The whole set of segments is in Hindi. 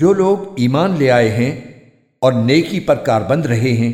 जो लोग ईमान ले आए हैं और नेकी पर कारबंद रहे हैं,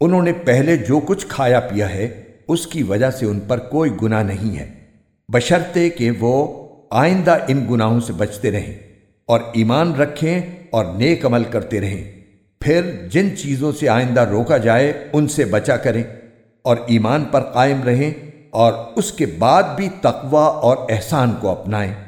उन्होंने पहले जो कुछ खाया पिया है, उसकी वजह से उन पर कोई गुनाह नहीं है। बशर्ते कि वो आइंदा इन गुनाहों से बचते रहें और ईमान रखें और नेक अमल करते रहें। फिर जिन चीज़ों से आइंदा रोका जाए, उनसे बचा करें और ईमान पर कायम रहें और उसके बाद भी तकवा और एहसान को अपनाएँ।